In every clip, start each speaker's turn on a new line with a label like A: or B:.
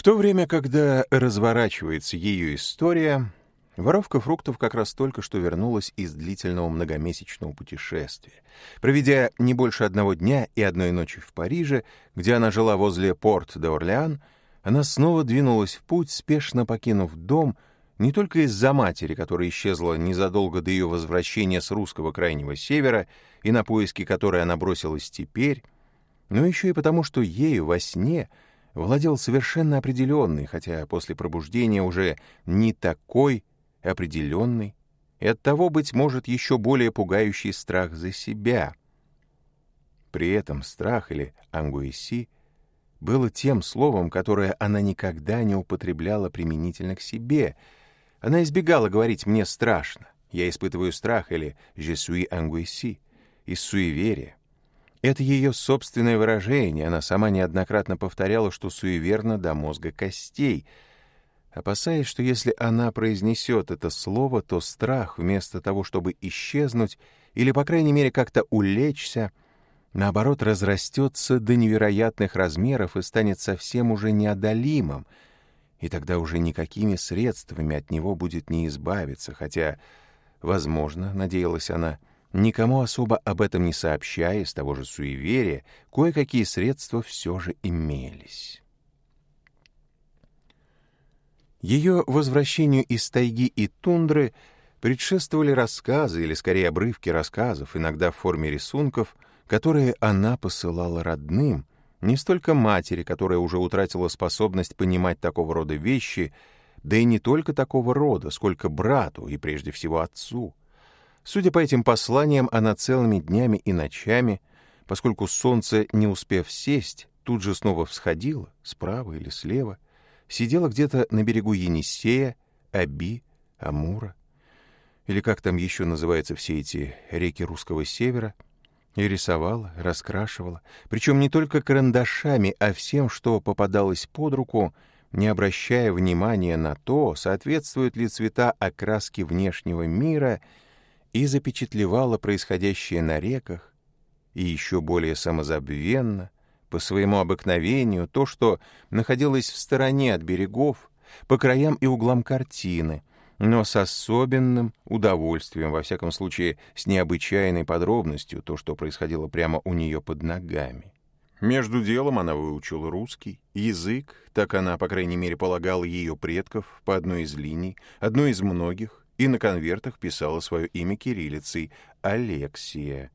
A: В то время, когда разворачивается ее история, воровка фруктов как раз только что вернулась из длительного многомесячного путешествия. Проведя не больше одного дня и одной ночи в Париже, где она жила возле порт де Орлеан, она снова двинулась в путь, спешно покинув дом, не только из-за матери, которая исчезла незадолго до ее возвращения с русского крайнего севера и на поиски которой она бросилась теперь, но еще и потому, что ею во сне — владел совершенно определенной, хотя после пробуждения уже не такой определенный, и оттого, быть может, еще более пугающий страх за себя. При этом страх или ангуэси было тем словом, которое она никогда не употребляла применительно к себе. Она избегала говорить «мне страшно», «я испытываю страх» или «je suis ангуэси» из суеверия. Это ее собственное выражение, она сама неоднократно повторяла, что суеверна до мозга костей, опасаясь, что если она произнесет это слово, то страх, вместо того, чтобы исчезнуть или, по крайней мере, как-то улечься, наоборот, разрастется до невероятных размеров и станет совсем уже неодолимым, и тогда уже никакими средствами от него будет не избавиться, хотя, возможно, надеялась она, — никому особо об этом не сообщая, из того же суеверия, кое-какие средства все же имелись. Ее возвращению из тайги и тундры предшествовали рассказы, или скорее обрывки рассказов, иногда в форме рисунков, которые она посылала родным, не столько матери, которая уже утратила способность понимать такого рода вещи, да и не только такого рода, сколько брату и прежде всего отцу — Судя по этим посланиям, она целыми днями и ночами, поскольку солнце, не успев сесть, тут же снова всходило, справа или слева, сидела где-то на берегу Енисея, Аби, Амура, или как там еще называются все эти реки русского севера, и рисовала, раскрашивала, причем не только карандашами, а всем, что попадалось под руку, не обращая внимания на то, соответствуют ли цвета окраски внешнего мира — и запечатлевала происходящее на реках, и еще более самозабвенно, по своему обыкновению, то, что находилось в стороне от берегов, по краям и углам картины, но с особенным удовольствием, во всяком случае, с необычайной подробностью, то, что происходило прямо у нее под ногами. Между делом она выучила русский, язык, так она, по крайней мере, полагала ее предков по одной из линий, одной из многих, и на конвертах писала свое имя кириллицей «Алексия».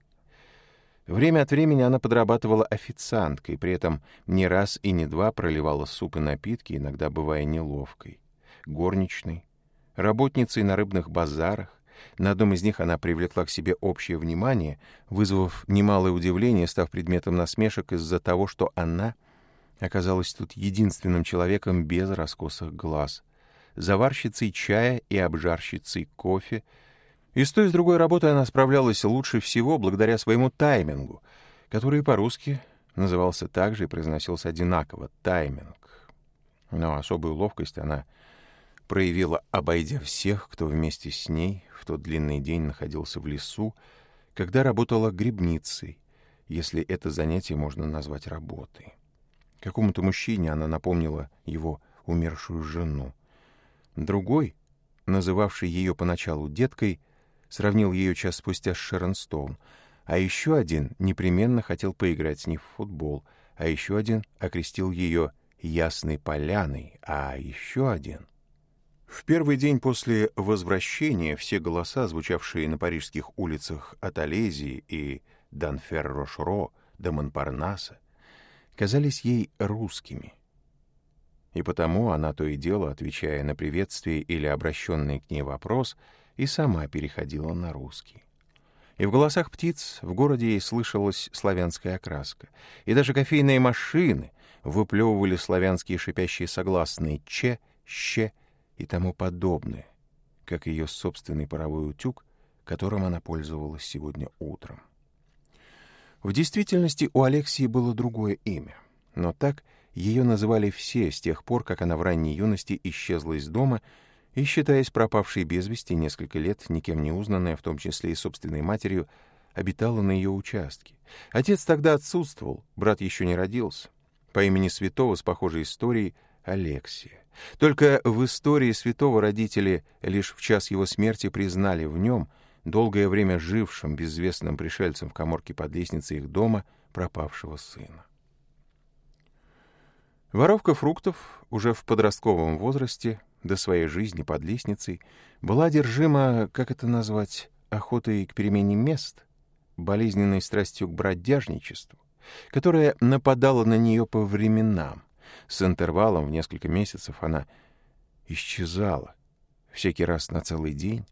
A: Время от времени она подрабатывала официанткой, при этом не раз и не два проливала суп и напитки, иногда бывая неловкой, горничной, работницей на рыбных базарах. На одном из них она привлекла к себе общее внимание, вызвав немалое удивление, став предметом насмешек из-за того, что она оказалась тут единственным человеком без раскосых глаз — заварщицей чая и обжарщицей кофе. И с той с другой работой она справлялась лучше всего благодаря своему таймингу, который по-русски назывался также и произносился одинаково — тайминг. Но особую ловкость она проявила, обойдя всех, кто вместе с ней в тот длинный день находился в лесу, когда работала грибницей, если это занятие можно назвать работой. Какому-то мужчине она напомнила его умершую жену. Другой, называвший ее поначалу деткой, сравнил ее час спустя с Шерон Стоун, а еще один непременно хотел поиграть с ней в футбол, а еще один окрестил ее «Ясной поляной», а еще один... В первый день после возвращения все голоса, звучавшие на парижских улицах от Олезии и Данфер-Рошро до Монпарнаса, казались ей русскими — и потому она то и дело, отвечая на приветствие или обращенный к ней вопрос, и сама переходила на русский. И в голосах птиц в городе ей слышалась славянская окраска. И даже кофейные машины выплевывали славянские шипящие согласные «че», «ще» и тому подобное, как ее собственный паровой утюг, которым она пользовалась сегодня утром. В действительности у Алексии было другое имя, но так — ее называли все с тех пор, как она в ранней юности исчезла из дома и, считаясь пропавшей без вести несколько лет, никем не узнанная, в том числе и собственной матерью, обитала на ее участке. Отец тогда отсутствовал, брат еще не родился. По имени святого с похожей историей Алексия. Только в истории святого родители лишь в час его смерти признали в нем, долгое время жившим безвестным пришельцем в коморке под лестницей их дома, пропавшего сына. Воровка фруктов уже в подростковом возрасте до своей жизни под лестницей была одержима, как это назвать, охотой к перемене мест, болезненной страстью к бродяжничеству, которая нападала на нее по временам. С интервалом в несколько месяцев она исчезала, всякий раз на целый день.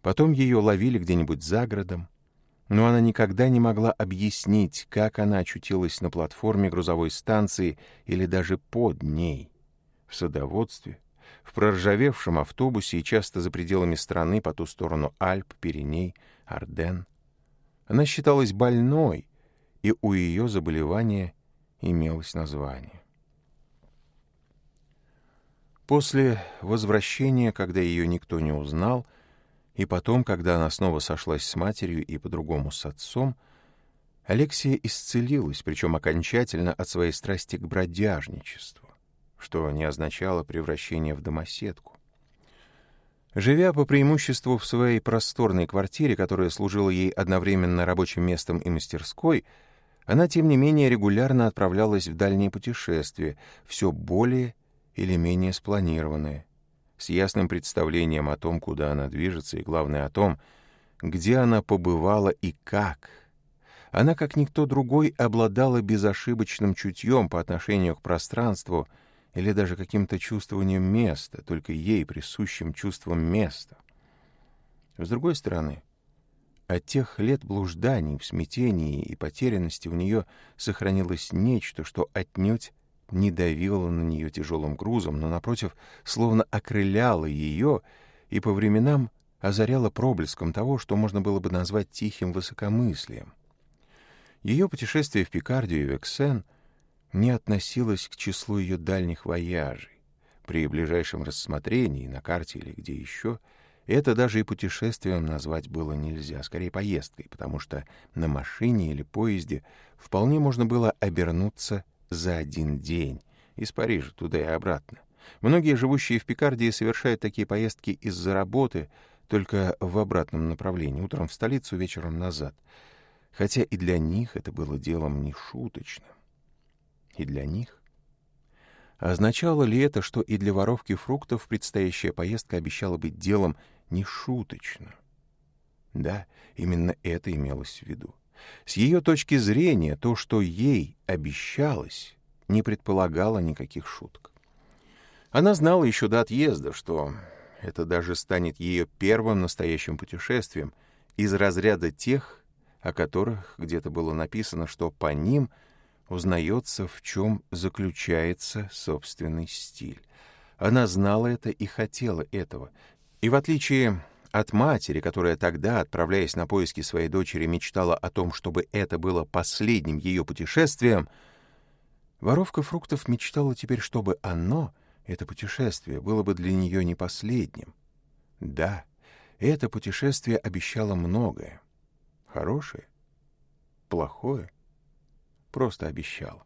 A: Потом ее ловили где-нибудь за городом, но она никогда не могла объяснить, как она очутилась на платформе грузовой станции или даже под ней. В садоводстве, в проржавевшем автобусе и часто за пределами страны по ту сторону Альп, Пиреней, Арден. Она считалась больной, и у ее заболевания имелось название. После возвращения, когда ее никто не узнал, и потом, когда она снова сошлась с матерью и по-другому с отцом, Алексия исцелилась, причем окончательно от своей страсти к бродяжничеству, что не означало превращение в домоседку. Живя по преимуществу в своей просторной квартире, которая служила ей одновременно рабочим местом и мастерской, она, тем не менее, регулярно отправлялась в дальние путешествия, все более или менее спланированные — с ясным представлением о том, куда она движется, и главное о том, где она побывала и как. Она, как никто другой, обладала безошибочным чутьем по отношению к пространству или даже каким-то чувствованием места, только ей присущим чувством места. С другой стороны, от тех лет блужданий в смятении и потерянности у нее сохранилось нечто, что отнюдь не давила на нее тяжелым грузом, но, напротив, словно окрыляла ее и по временам озаряла проблеском того, что можно было бы назвать тихим высокомыслием. Ее путешествие в Пикардию и Вексен не относилось к числу ее дальних вояжей. При ближайшем рассмотрении, на карте или где еще, это даже и путешествием назвать было нельзя, скорее поездкой, потому что на машине или поезде вполне можно было обернуться за один день из Парижа туда и обратно. Многие живущие в Пикардии совершают такие поездки из-за работы, только в обратном направлении, утром в столицу, вечером назад. Хотя и для них это было делом нешуточным. И для них. Означало ли это, что и для воровки фруктов предстоящая поездка обещала быть делом нешуточным? Да, именно это имелось в виду. С ее точки зрения то, что ей обещалось, не предполагало никаких шуток. Она знала еще до отъезда, что это даже станет ее первым настоящим путешествием из разряда тех, о которых где-то было написано, что по ним узнается, в чем заключается собственный стиль. Она знала это и хотела этого. И в отличие от матери, которая тогда, отправляясь на поиски своей дочери, мечтала о том, чтобы это было последним ее путешествием, воровка фруктов мечтала теперь, чтобы оно, это путешествие, было бы для нее не последним. Да, это путешествие обещало многое. Хорошее, плохое, просто обещало.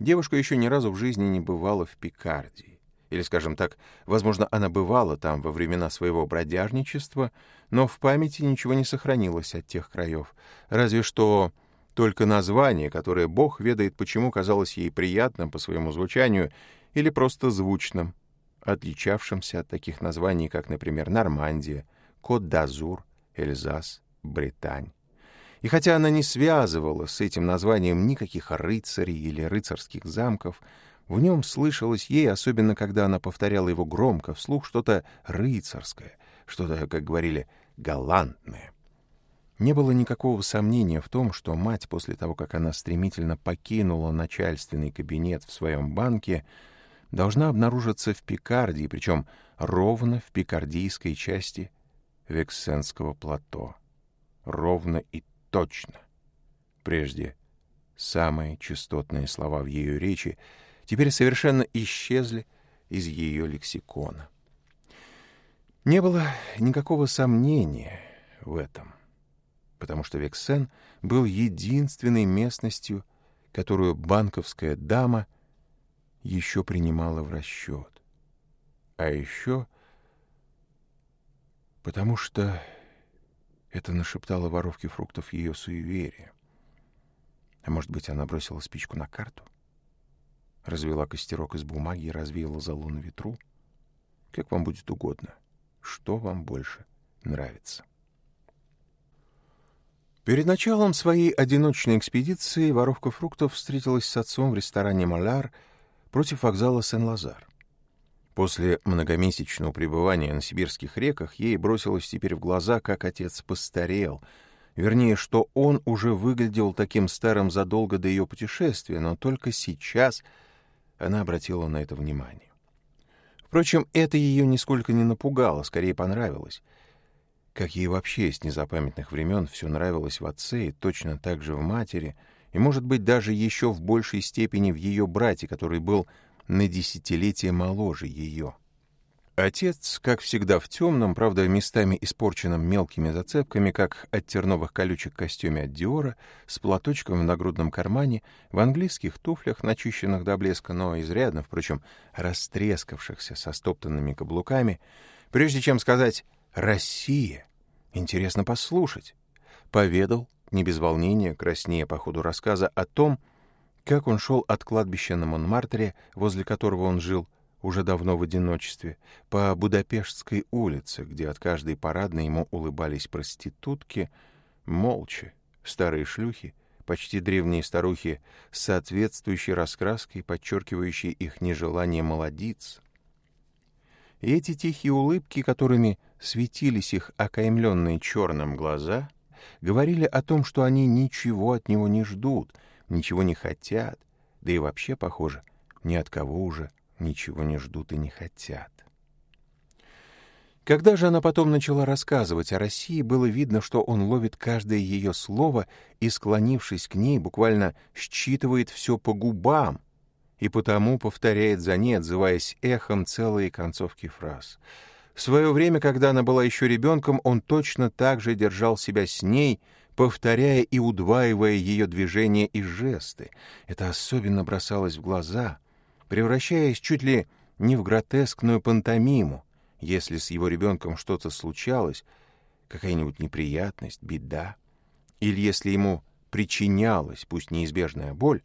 A: Девушка еще ни разу в жизни не бывала в Пикардии. Или, скажем так, возможно, она бывала там во времена своего бродяжничества, но в памяти ничего не сохранилось от тех краев, разве что только название, которое Бог ведает почему казалось ей приятным по своему звучанию или просто звучным, отличавшимся от таких названий, как, например, Нормандия, Кот-д'Азур, Эльзас, Британь. И хотя она не связывала с этим названием никаких рыцарей или рыцарских замков, в нем слышалось ей, особенно когда она повторяла его громко, вслух что-то рыцарское, что-то, как говорили, галантное. Не было никакого сомнения в том, что мать после того, как она стремительно покинула начальственный кабинет в своем банке, должна обнаружиться в Пикардии, причем ровно в пикардийской части Вексенского плато. Ровно и точно. Прежде самые частотные слова в ее речи — теперь совершенно исчезли из ее лексикона. Не было никакого сомнения в этом, потому что Вексен был единственной местностью, которую банковская дама еще принимала в расчет. А еще потому что это нашептало воровке фруктов ее суеверие. А может быть, она бросила спичку на карту? — Развела костерок из бумаги и развеяла залу на ветру. Как вам будет угодно. Что вам больше нравится? Перед началом своей одиночной экспедиции воровка фруктов встретилась с отцом в ресторане «Маляр» против вокзала Сен-Лазар. После многомесячного пребывания на сибирских реках ей бросилось теперь в глаза, как отец постарел. Вернее, что он уже выглядел таким старым задолго до ее путешествия, но только сейчас — она обратила на это внимание. Впрочем, это ее нисколько не напугало, скорее понравилось. Как ей вообще с незапамятных времен все нравилось в отце и точно так же в матери, и, может быть, даже еще в большей степени в ее брате, который был на десятилетие моложе ее. Отец, как всегда, в темном, правда, местами испорченном мелкими зацепками, как от терновых колючек костюме от Диора, с платочком в нагрудном кармане, в английских туфлях, начищенных до блеска, но изрядно, впрочем, растрескавшихся со стоптанными каблуками, прежде чем сказать «Россия!» Интересно послушать. Поведал, не без волнения, краснее по ходу рассказа, о том, как он шел от кладбища на Монмартре, возле которого он жил, уже давно в одиночестве, по Будапештской улице, где от каждой парадной ему улыбались проститутки, молча, старые шлюхи, почти древние старухи с соответствующей раскраской, подчеркивающей их нежелание молодиц. И эти тихие улыбки, которыми светились их окаймленные черным глаза, говорили о том, что они ничего от него не ждут, ничего не хотят, да и вообще, похоже, ни от кого уже ничего не ждут и не хотят. Когда же она потом начала рассказывать о России, было видно, что он ловит каждое ее слово и, склонившись к ней, буквально считывает все по губам и потому повторяет за ней, отзываясь эхом целые концовки фраз. В свое время, когда она была еще ребенком, он точно так же держал себя с ней, повторяя и удваивая ее движения и жесты. Это особенно бросалось в глаза — превращаясь чуть ли не в гротескную пантомиму, если с его ребенком что-то случалось, какая-нибудь неприятность, беда, или если ему причинялась, пусть неизбежная боль,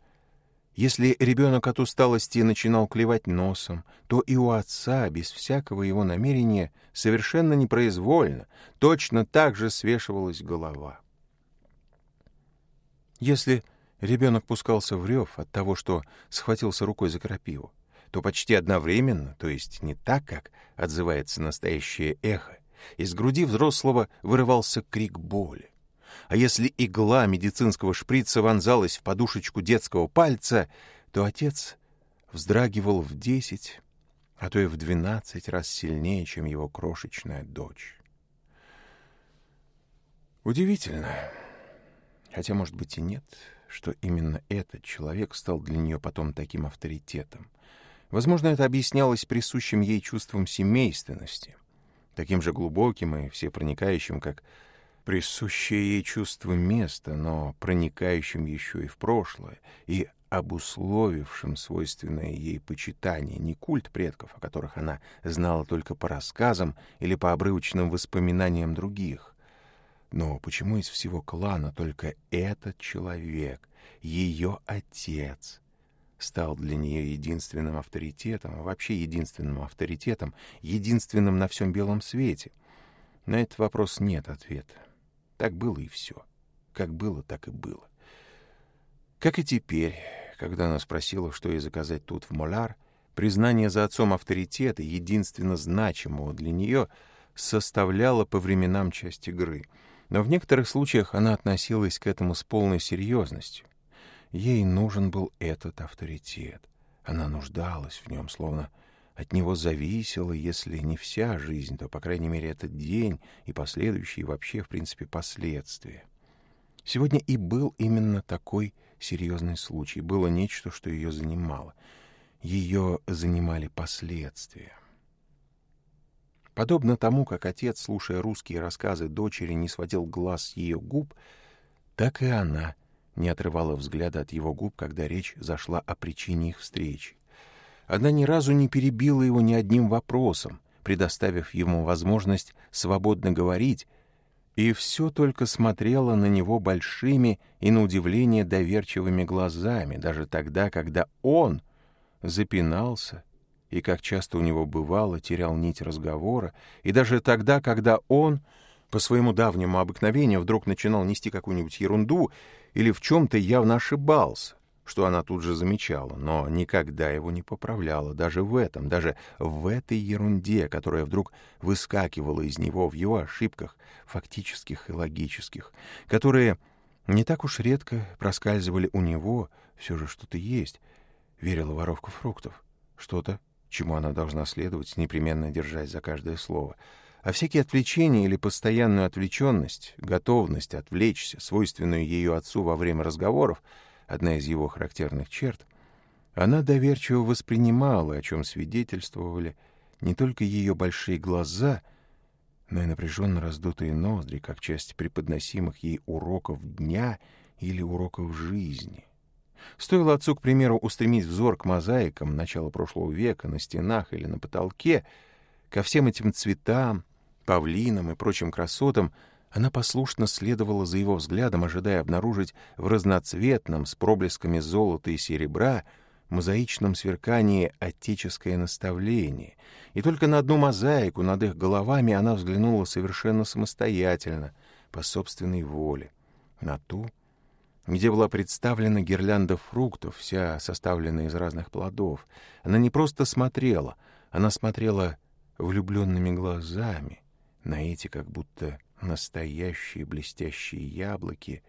A: если ребенок от усталости начинал клевать носом, то и у отца, без всякого его намерения, совершенно непроизвольно, точно так же свешивалась голова. Если Ребенок пускался в рев от того, что схватился рукой за крапиву. То почти одновременно, то есть не так, как отзывается настоящее эхо, из груди взрослого вырывался крик боли. А если игла медицинского шприца вонзалась в подушечку детского пальца, то отец вздрагивал в десять, а то и в двенадцать раз сильнее, чем его крошечная дочь. Удивительно, хотя, может быть, и нет — что именно этот человек стал для нее потом таким авторитетом. Возможно, это объяснялось присущим ей чувством семейственности, таким же глубоким и всепроникающим, как присущее ей чувство места, но проникающим еще и в прошлое, и обусловившим свойственное ей почитание, не культ предков, о которых она знала только по рассказам или по обрывочным воспоминаниям других, но почему из всего клана только этот человек, ее отец, стал для нее единственным авторитетом, а вообще единственным авторитетом, единственным на всем белом свете? На этот вопрос нет ответа. Так было и все. Как было, так и было. Как и теперь, когда она спросила, что ей заказать тут в Моляр, признание за отцом авторитета, единственно значимого для нее, составляло по временам часть игры — но в некоторых случаях она относилась к этому с полной серьезностью. Ей нужен был этот авторитет. Она нуждалась в нем, словно от него зависела, если не вся жизнь, то, по крайней мере, этот день и последующие вообще, в принципе, последствия. Сегодня и был именно такой серьезный случай. Было нечто, что ее занимало. Ее занимали последствия. Подобно тому, как отец, слушая русские рассказы дочери, не сводил глаз с ее губ, так и она не отрывала взгляда от его губ, когда речь зашла о причине их встречи. Она ни разу не перебила его ни одним вопросом, предоставив ему возможность свободно говорить, и все только смотрела на него большими и, на удивление, доверчивыми глазами, даже тогда, когда он запинался — и как часто у него бывало, терял нить разговора, и даже тогда, когда он, по своему давнему обыкновению, вдруг начинал нести какую-нибудь ерунду или в чем-то явно ошибался, что она тут же замечала, но никогда его не поправляла, даже в этом, даже в этой ерунде, которая вдруг выскакивала из него в его ошибках, фактических и логических, которые не так уж редко проскальзывали у него, все же что-то есть, верила воровка фруктов, что-то? чему она должна следовать, непременно держась за каждое слово, а всякие отвлечения или постоянную отвлеченность, готовность отвлечься, свойственную ее отцу во время разговоров, одна из его характерных черт, она доверчиво воспринимала, о чем свидетельствовали не только ее большие глаза, но и напряженно раздутые ноздри, как часть преподносимых ей уроков дня или уроков жизни. Стоило отцу, к примеру, устремить взор к мозаикам начала прошлого века на стенах или на потолке, ко всем этим цветам, павлинам и прочим красотам, она послушно следовала за его взглядом, ожидая обнаружить в разноцветном, с проблесками золота и серебра, мозаичном сверкании отеческое наставление. И только на одну мозаику над их головами она взглянула совершенно самостоятельно, по собственной воле, на ту, где была представлена гирлянда фруктов, вся составленная из разных плодов. Она не просто смотрела, она смотрела влюбленными глазами на эти как будто настоящие блестящие яблоки,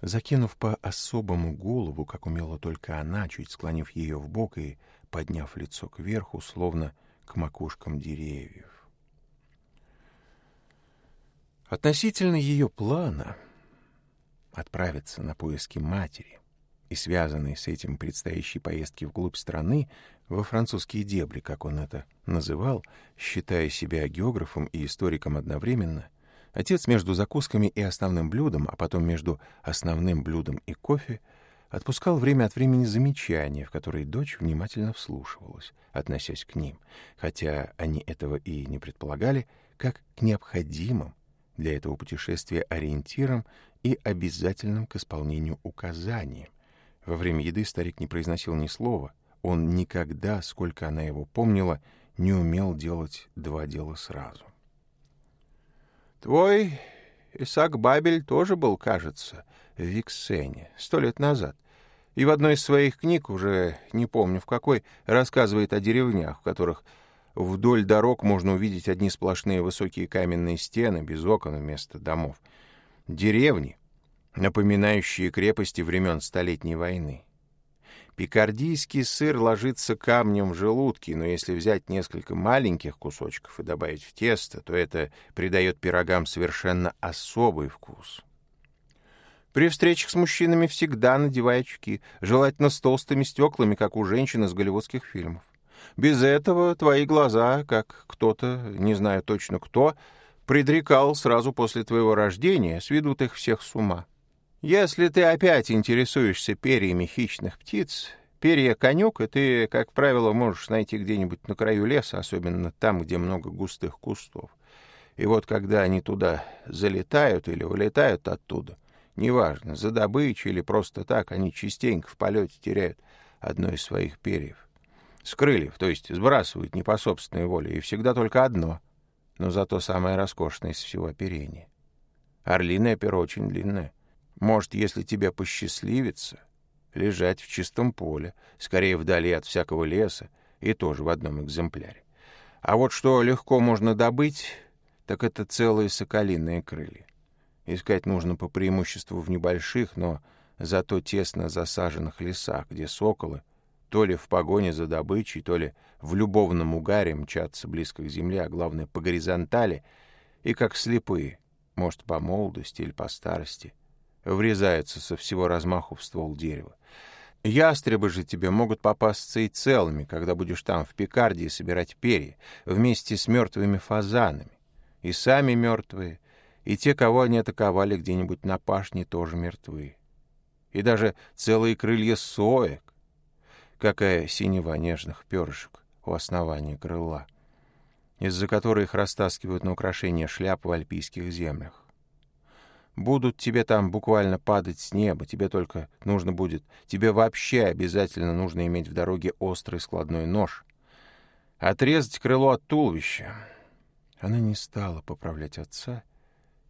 A: закинув по особому голову, как умела только она, чуть склонив ее в бок и подняв лицо кверху, словно к макушкам деревьев. Относительно ее плана — отправиться на поиски матери. И связанные с этим предстоящей поездки вглубь страны во французские дебри, как он это называл, считая себя географом и историком одновременно, отец между закусками и основным блюдом, а потом между основным блюдом и кофе, отпускал время от времени замечания, в которые дочь внимательно вслушивалась, относясь к ним, хотя они этого и не предполагали, как к необходимым для этого путешествия ориентиром и обязательным к исполнению указанием. Во время еды старик не произносил ни слова. Он никогда, сколько она его помнила, не умел делать два дела сразу. «Твой Исаак Бабель тоже был, кажется, в Виксене, сто лет назад. И в одной из своих книг, уже не помню в какой, рассказывает о деревнях, в которых Вдоль дорог можно увидеть одни сплошные высокие каменные стены без окон вместо домов. Деревни, напоминающие крепости времен Столетней войны. Пикардийский сыр ложится камнем в желудке, но если взять несколько маленьких кусочков и добавить в тесто, то это придает пирогам совершенно особый вкус. При встречах с мужчинами всегда надевай очки, желательно с толстыми стеклами, как у женщин из голливудских фильмов. Без этого твои глаза, как кто-то, не знаю точно кто, предрекал сразу после твоего рождения, сведут их всех с ума. Если ты опять интересуешься перьями хищных птиц, перья конюка ты, как правило, можешь найти где-нибудь на краю леса, особенно там, где много густых кустов. И вот когда они туда залетают или вылетают оттуда, неважно, за добычей или просто так, они частенько в полете теряют одно из своих перьев с крыльев, то есть сбрасывают не по собственной воле, и всегда только одно, но зато самое роскошное из всего оперения. Орлиное перо очень длинное. Может, если тебе посчастливится, лежать в чистом поле, скорее вдали от всякого леса, и тоже в одном экземпляре. А вот что легко можно добыть, так это целые соколиные крылья. Искать нужно по преимуществу в небольших, но зато тесно засаженных лесах, где соколы — то ли в погоне за добычей, то ли в любовном угаре мчатся близко к земле, а главное, по горизонтали, и как слепые, может, по молодости или по старости, врезаются со всего размаху в ствол дерева. Ястребы же тебе могут попасться и целыми, когда будешь там в Пикардии собирать перья, вместе с мертвыми фазанами. И сами мертвые, и те, кого они атаковали где-нибудь на пашне, тоже мертвые. И даже целые крылья соек, какая синева нежных перышек у основания крыла, из-за которых растаскивают на украшение шляп в альпийских землях. Будут тебе там буквально падать с неба, тебе только нужно будет, тебе вообще обязательно нужно иметь в дороге острый складной нож. Отрезать крыло от туловища. Она не стала поправлять отца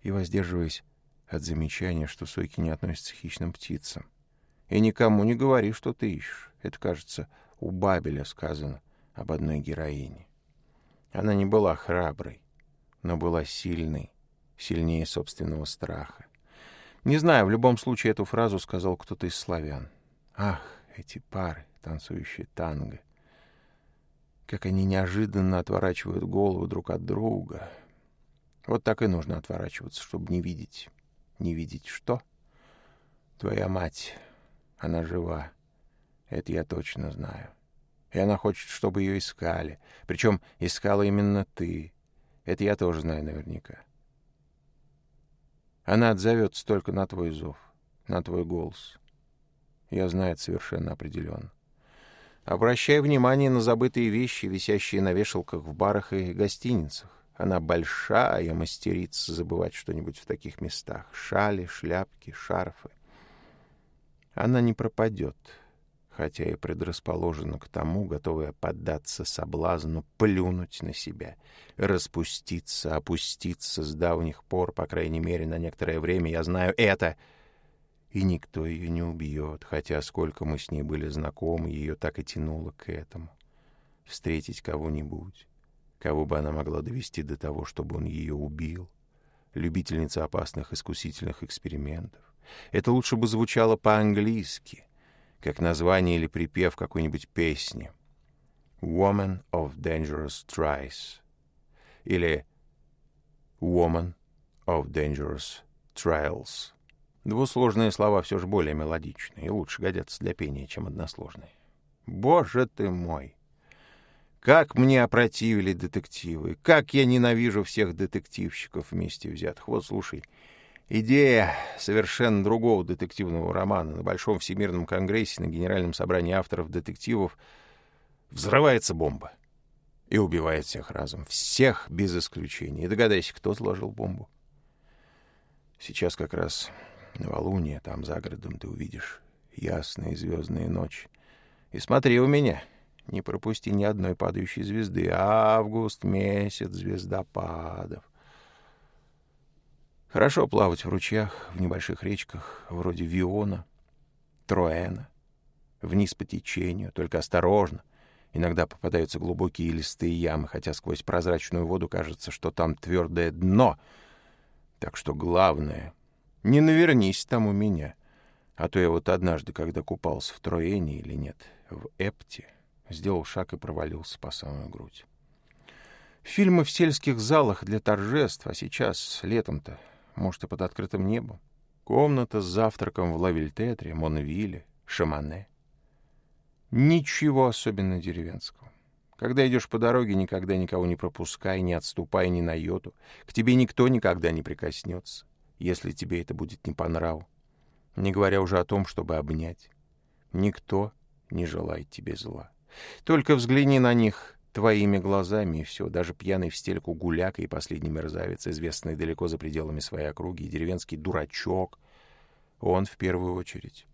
A: и, воздерживаясь от замечания, что сойки не относятся к хищным птицам, и никому не говори, что ты ищешь. Это, кажется, у Бабеля сказано об одной героине. Она не была храброй, но была сильной, сильнее собственного страха. Не знаю, в любом случае эту фразу сказал кто-то из славян. Ах, эти пары, танцующие танго. Как они неожиданно отворачивают голову друг от друга. Вот так и нужно отворачиваться, чтобы не видеть. Не видеть что? Твоя мать она жива. Это я точно знаю. И она хочет, чтобы ее искали. Причем искала именно ты. Это я тоже знаю наверняка. Она отзовется только на твой зов, на твой голос. Я знаю это совершенно определенно. Обращай внимание на забытые вещи, висящие на вешалках в барах и гостиницах. Она большая мастерица забывать что-нибудь в таких местах. Шали, шляпки, шарфы — она не пропадет, хотя и предрасположена к тому, готовая поддаться соблазну, плюнуть на себя, распуститься, опуститься с давних пор, по крайней мере, на некоторое время, я знаю это, и никто ее не убьет, хотя сколько мы с ней были знакомы, ее так и тянуло к этому. Встретить кого-нибудь, кого бы она могла довести до того, чтобы он ее убил, любительница опасных искусительных экспериментов. Это лучше бы звучало по-английски, как название или припев какой-нибудь песни. «Woman of Dangerous Tries» или «Woman of Dangerous Trials». Двусложные слова все же более мелодичны и лучше годятся для пения, чем односложные. Боже ты мой! Как мне опротивили детективы! Как я ненавижу всех детективщиков вместе взятых! Вот, слушай — Идея совершенно другого детективного романа на Большом Всемирном Конгрессе, на Генеральном собрании авторов детективов взрывается бомба и убивает всех разом, всех без исключения. И догадайся, кто сложил бомбу. Сейчас как раз новолуние, там за городом ты увидишь ясные звездные ночи. И смотри у меня, не пропусти ни одной падающей звезды. Август, месяц звездопадов — Хорошо плавать в ручьях, в небольших речках, вроде Виона, Троэна. Вниз по течению, только осторожно. Иногда попадаются глубокие листые ямы, хотя сквозь прозрачную воду кажется, что там твердое дно. Так что главное — не навернись там у меня. А то я вот однажды, когда купался в Троэне или нет, в Эпте, сделал шаг и провалился по самую грудь. Фильмы в сельских залах для торжеств, а сейчас, летом-то, может, и под открытым небом. Комната с завтраком в Лавильтетре, Монвиле, Шамане. Ничего особенно деревенского. Когда идешь по дороге, никогда никого не пропускай, не отступай ни на йоту. К тебе никто никогда не прикоснется, если тебе это будет не по нраву. Не говоря уже о том, чтобы обнять. Никто не желает тебе зла. Только взгляни на них Твоими глазами и все, даже пьяный в стельку гуляк и последний мерзавец, известный далеко за пределами своей округи, и деревенский дурачок, он в первую очередь.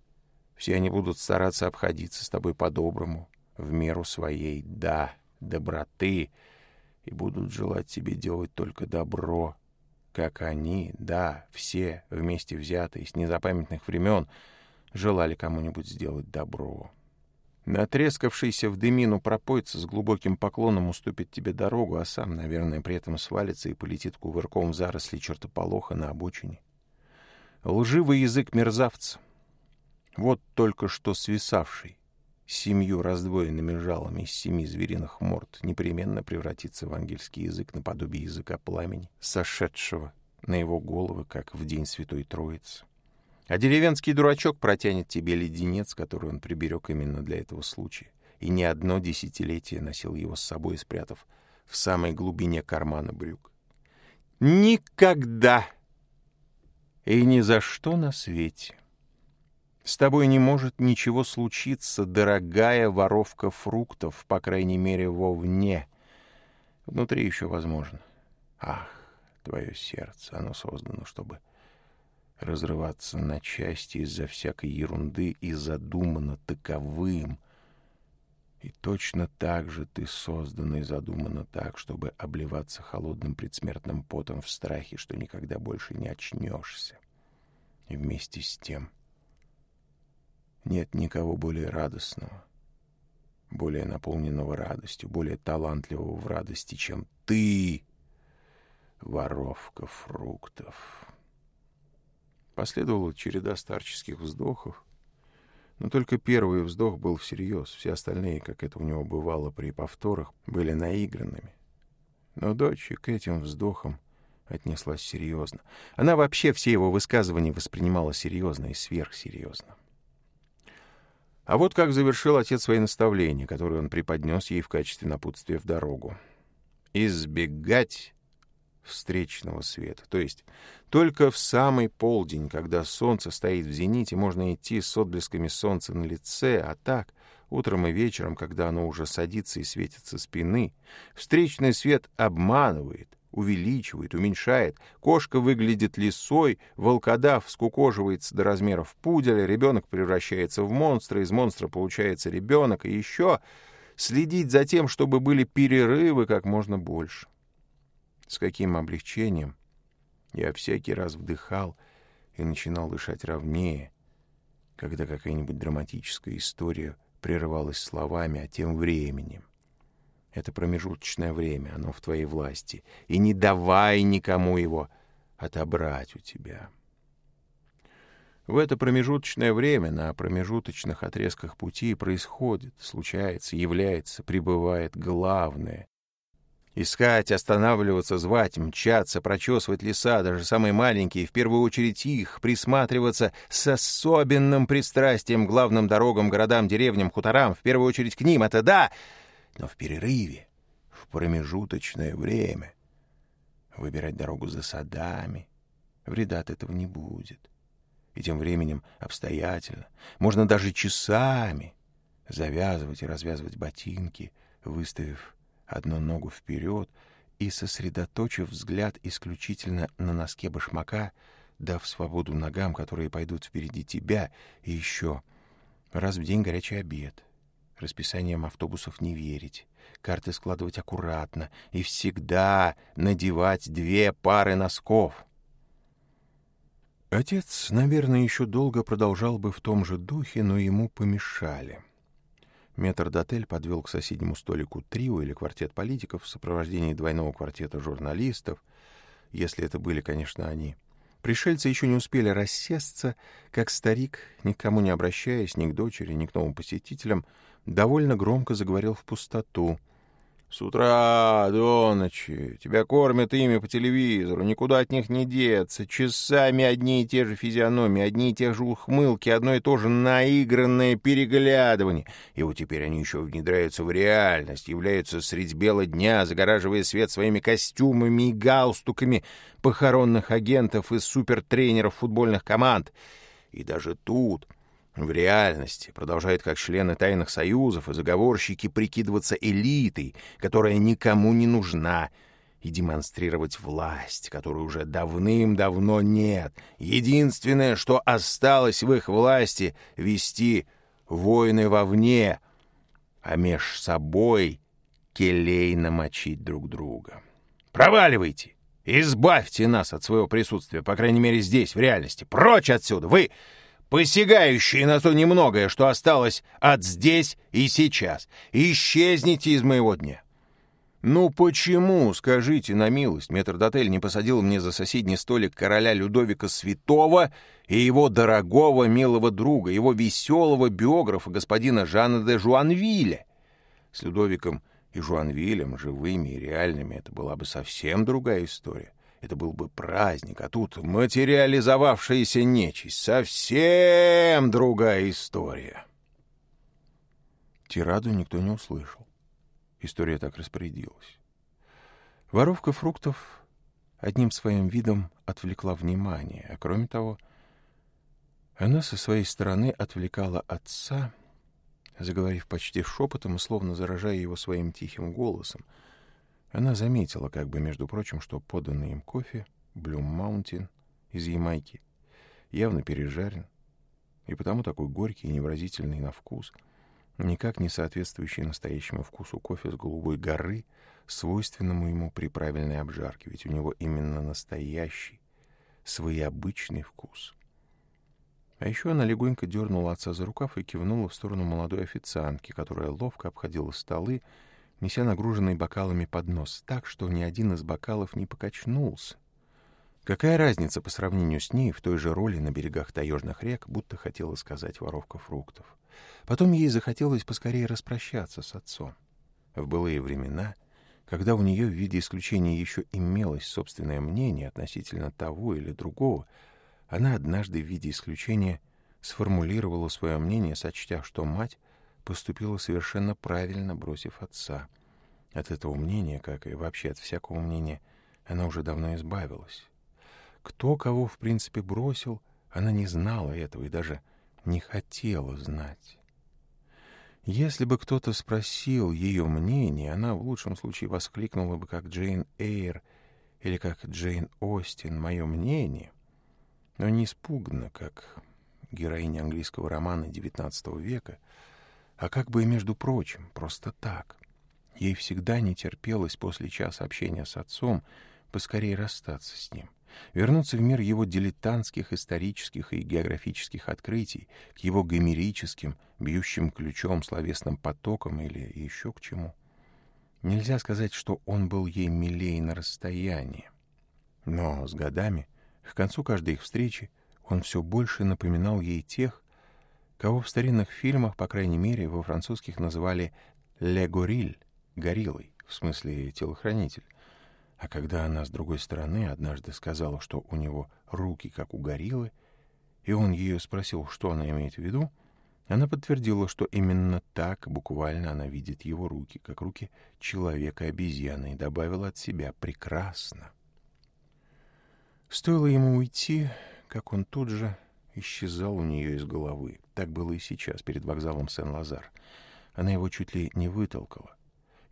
A: Все они будут стараться обходиться с тобой по-доброму, в меру своей, да, доброты, и будут желать тебе делать только добро, как они, да, все, вместе взятые, с незапамятных времен, желали кому-нибудь сделать добро. Натрескавшийся в дымину пропойца с глубоким поклоном уступит тебе дорогу, а сам, наверное, при этом свалится и полетит кувырком в заросли чертополоха на обочине. Лживый язык мерзавца. Вот только что свисавший семью раздвоенными жалами из семи звериных морд непременно превратится в ангельский язык наподобие языка пламени, сошедшего на его головы, как в день Святой Троицы. А деревенский дурачок протянет тебе леденец, который он приберег именно для этого случая. И не одно десятилетие носил его с собой, спрятав в самой глубине кармана брюк. Никогда и ни за что на свете. С тобой не может ничего случиться, дорогая воровка фруктов, по крайней мере, вовне. Внутри еще возможно. Ах, твое сердце, оно создано, чтобы разрываться на части из-за всякой ерунды и задумано таковым. И точно так же ты создан и задумано так, чтобы обливаться холодным предсмертным потом в страхе, что никогда больше не очнешься. И вместе с тем нет никого более радостного, более наполненного радостью, более талантливого в радости, чем ты, воровка фруктов». Последовала череда старческих вздохов, но только первый вздох был всерьез, все остальные, как это у него бывало при повторах, были наигранными. Но дочь к этим вздохам отнеслась серьезно. Она вообще все его высказывания воспринимала серьезно и сверхсерьезно. А вот как завершил отец свои наставления, которые он преподнес ей в качестве напутствия в дорогу. «Избегать встречного света. То есть только в самый полдень, когда солнце стоит в зените, можно идти с отблесками солнца на лице, а так утром и вечером, когда оно уже садится и светится спины, встречный свет обманывает, увеличивает, уменьшает. Кошка выглядит лисой, волкодав скукоживается до размеров пуделя, ребенок превращается в монстра, из монстра получается ребенок, и еще следить за тем, чтобы были перерывы как можно больше с каким облегчением я всякий раз вдыхал и начинал дышать ровнее, когда какая-нибудь драматическая история прерывалась словами, о тем временем. Это промежуточное время, оно в твоей власти, и не давай никому его отобрать у тебя. В это промежуточное время на промежуточных отрезках пути происходит, случается, является, пребывает главное, Искать, останавливаться, звать, мчаться, прочесывать леса, даже самые маленькие, в первую очередь их, присматриваться с особенным пристрастием главным дорогам, городам, деревням, хуторам, в первую очередь к ним, это да, но в перерыве, в промежуточное время. Выбирать дорогу за садами, вреда от этого не будет. И тем временем обстоятельно, можно даже часами завязывать и развязывать ботинки, выставив одну ногу вперед и сосредоточив взгляд исключительно на носке башмака, дав свободу ногам, которые пойдут впереди тебя, и еще раз в день горячий обед, расписанием автобусов не верить, карты складывать аккуратно и всегда надевать две пары носков. Отец, наверное, еще долго продолжал бы в том же духе, но ему помешали. — Метр Метрдотель подвел к соседнему столику трио или квартет политиков в сопровождении двойного квартета журналистов, если это были, конечно, они. Пришельцы еще не успели рассесться, как старик, никому не обращаясь, ни к дочери, ни к новым посетителям, довольно громко заговорил в пустоту — с утра до ночи. Тебя кормят ими по телевизору, никуда от них не деться. Часами одни и те же физиономии, одни и те же ухмылки, одно и то же наигранное переглядывание. И вот теперь они еще внедряются в реальность, являются средь бела дня, загораживая свет своими костюмами и галстуками похоронных агентов и супертренеров футбольных команд. И даже тут... В реальности продолжает как члены тайных союзов и заговорщики прикидываться элитой, которая никому не нужна, и демонстрировать власть, которой уже давным-давно нет. Единственное, что осталось в их власти — вести войны вовне, а меж собой келейно мочить друг друга. Проваливайте! Избавьте нас от своего присутствия, по крайней мере, здесь, в реальности. Прочь отсюда! Вы посягающие на то немногое, что осталось от здесь и сейчас. Исчезните из моего дня». «Ну почему, скажите на милость, метрдотель не посадил мне за соседний столик короля Людовика Святого и его дорогого милого друга, его веселого биографа господина Жана де Жуанвиля?» С Людовиком и Жуанвилем, живыми и реальными, это была бы совсем другая история. Это был бы праздник, а тут материализовавшаяся нечисть. Совсем другая история. Тираду никто не услышал. История так распорядилась. Воровка фруктов одним своим видом отвлекла внимание, а кроме того, она со своей стороны отвлекала отца, заговорив почти шепотом и словно заражая его своим тихим голосом — она заметила, как бы, между прочим, что поданный им кофе, Блюм Маунтин, из Ямайки, явно пережарен, и потому такой горький и невразительный на вкус, никак не соответствующий настоящему вкусу кофе с голубой горы, свойственному ему при правильной обжарке, ведь у него именно настоящий, своеобычный вкус. А еще она легонько дернула отца за рукав и кивнула в сторону молодой официантки, которая ловко обходила столы, неся нагруженный бокалами поднос так, что ни один из бокалов не покачнулся. Какая разница по сравнению с ней в той же роли на берегах таежных рек, будто хотела сказать воровка фруктов. Потом ей захотелось поскорее распрощаться с отцом. В былые времена, когда у нее в виде исключения еще имелось собственное мнение относительно того или другого, она однажды в виде исключения сформулировала свое мнение, сочтя, что мать — поступила совершенно правильно, бросив отца. От этого мнения, как и вообще от всякого мнения, она уже давно избавилась. Кто кого, в принципе, бросил, она не знала этого и даже не хотела знать. Если бы кто-то спросил ее мнение, она в лучшем случае воскликнула бы, как Джейн Эйр или как Джейн Остин, мое мнение, но не испуганно, как героиня английского романа XIX века — а как бы, и между прочим, просто так. Ей всегда не терпелось после часа общения с отцом поскорее расстаться с ним, вернуться в мир его дилетантских исторических и географических открытий, к его гомерическим, бьющим ключом словесным потокам или еще к чему. Нельзя сказать, что он был ей милее на расстоянии. Но с годами, к концу каждой их встречи, он все больше напоминал ей тех, кого в старинных фильмах, по крайней мере, во французских называли «легориль» — «гориллой», в смысле «телохранитель». А когда она с другой стороны однажды сказала, что у него руки как у гориллы, и он ее спросил, что она имеет в виду, она подтвердила, что именно так буквально она видит его руки, как руки человека-обезьяны, и добавила от себя «прекрасно». Стоило ему уйти, как он тут же исчезал у нее из головы. Так было и сейчас перед вокзалом Сен-Лазар. Она его чуть ли не вытолкала.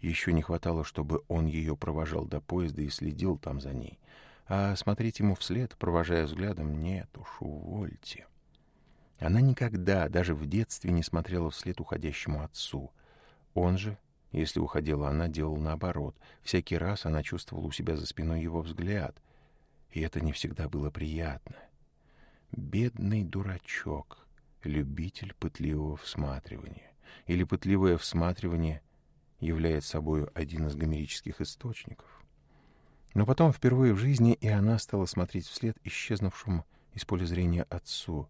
A: Еще не хватало, чтобы он ее провожал до поезда и следил там за ней. А смотреть ему вслед, провожая взглядом, нет уж, увольте. Она никогда, даже в детстве, не смотрела вслед уходящему отцу. Он же, если уходила она, делал наоборот. Всякий раз она чувствовала у себя за спиной его взгляд. И это не всегда было приятно. «Бедный дурачок», любитель пытливого всматривания. Или пытливое всматривание является собой один из гомерических источников. Но потом впервые в жизни и она стала смотреть вслед исчезнувшему из поля зрения отцу.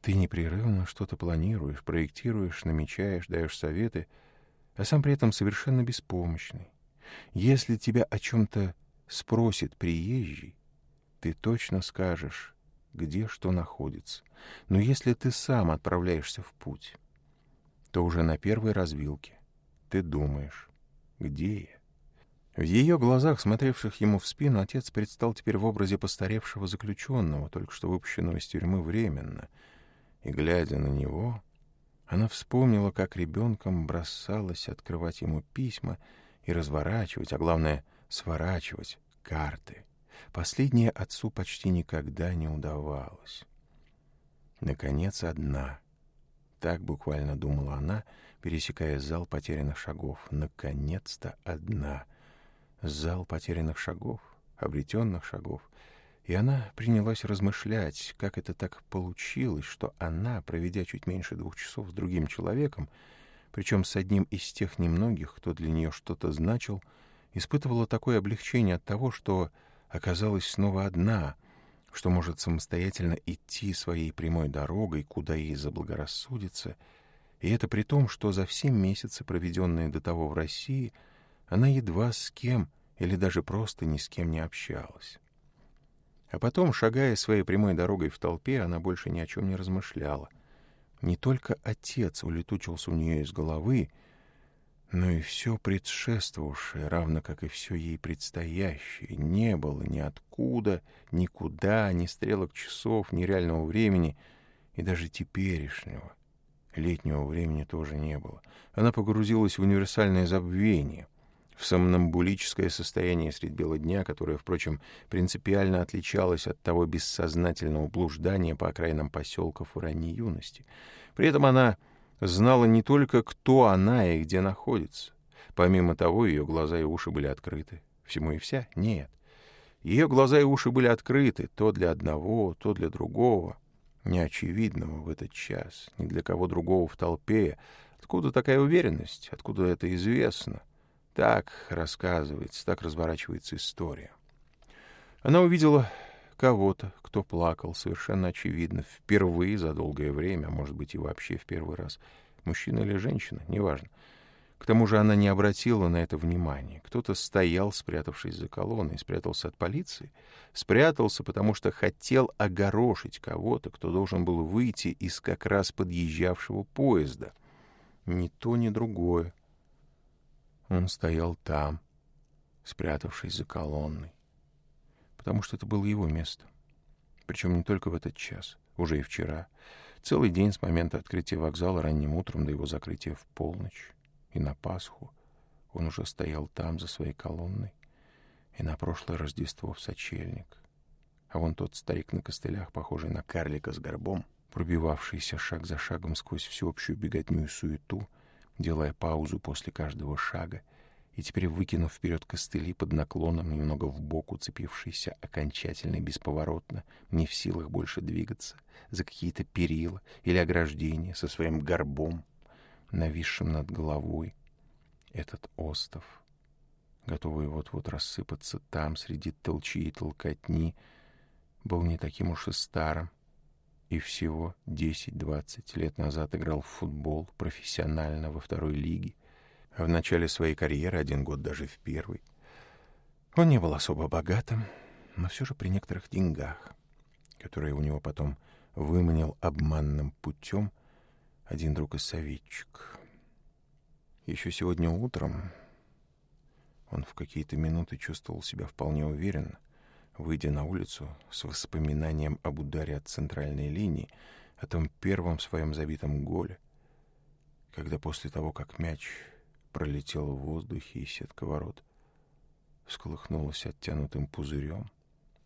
A: Ты непрерывно что-то планируешь, проектируешь, намечаешь, даешь советы, а сам при этом совершенно беспомощный. Если тебя о чем-то спросит приезжий, ты точно скажешь где что находится. Но если ты сам отправляешься в путь, то уже на первой развилке ты думаешь, где я? В ее глазах, смотревших ему в спину, отец предстал теперь в образе постаревшего заключенного, только что выпущенного из тюрьмы временно. И, глядя на него, она вспомнила, как ребенком бросалась открывать ему письма и разворачивать, а главное — сворачивать карты — Последнее отцу почти никогда не удавалось. Наконец одна. Так буквально думала она, пересекая зал потерянных шагов. Наконец-то одна. Зал потерянных шагов, обретенных шагов. И она принялась размышлять, как это так получилось, что она, проведя чуть меньше двух часов с другим человеком, причем с одним из тех немногих, кто для нее что-то значил, испытывала такое облегчение от того, что оказалось снова одна, что может самостоятельно идти своей прямой дорогой, куда ей заблагорассудится, и это при том, что за все месяцы, проведенные до того в России, она едва с кем или даже просто ни с кем не общалась. А потом, шагая своей прямой дорогой в толпе, она больше ни о чем не размышляла. Не только отец улетучился у нее из головы, но и все предшествовавшее, равно как и все ей предстоящее, не было ниоткуда, никуда, ни стрелок часов, ни реального времени, и даже теперешнего, летнего времени тоже не было. Она погрузилась в универсальное забвение, в сомнамбулическое состояние средь бела дня, которое, впрочем, принципиально отличалось от того бессознательного блуждания по окраинам поселков в ранней юности. При этом она знала не только, кто она и где находится. Помимо того, ее глаза и уши были открыты. Всему и вся? Нет. Ее глаза и уши были открыты, то для одного, то для другого, неочевидного в этот час, ни для кого другого в толпе. Откуда такая уверенность? Откуда это известно? Так рассказывается, так разворачивается история. Она увидела кого-то, кто плакал, совершенно очевидно, впервые за долгое время, а может быть и вообще в первый раз. Мужчина или женщина, неважно. К тому же она не обратила на это внимания. Кто-то стоял, спрятавшись за колонной, спрятался от полиции. Спрятался, потому что хотел огорошить кого-то, кто должен был выйти из как раз подъезжавшего поезда. Ни то, ни другое. Он стоял там, спрятавшись за колонной потому что это было его место. Причем не только в этот час, уже и вчера. Целый день с момента открытия вокзала ранним утром до его закрытия в полночь и на Пасху он уже стоял там за своей колонной и на прошлое Рождество в сочельник. А вон тот старик на костылях, похожий на карлика с горбом, пробивавшийся шаг за шагом сквозь всеобщую беготню и суету, делая паузу после каждого шага и теперь, выкинув вперед костыли под наклоном, немного в бок уцепившийся окончательно и бесповоротно, не в силах больше двигаться, за какие-то перила или ограждения со своим горбом, нависшим над головой, этот остов, готовый вот-вот рассыпаться там среди толчи и толкотни, был не таким уж и старым, и всего 10-20 лет назад играл в футбол профессионально во второй лиге, в начале своей карьеры один год даже в первый. Он не был особо богатым, но все же при некоторых деньгах, которые у него потом выманил обманным путем один друг из советчик. Еще сегодня утром он в какие-то минуты чувствовал себя вполне уверенно, выйдя на улицу с воспоминанием об ударе от центральной линии, о том первом своем забитом голе, когда после того, как мяч пролетела в воздухе, и сетка ворот всколыхнулась оттянутым пузырем.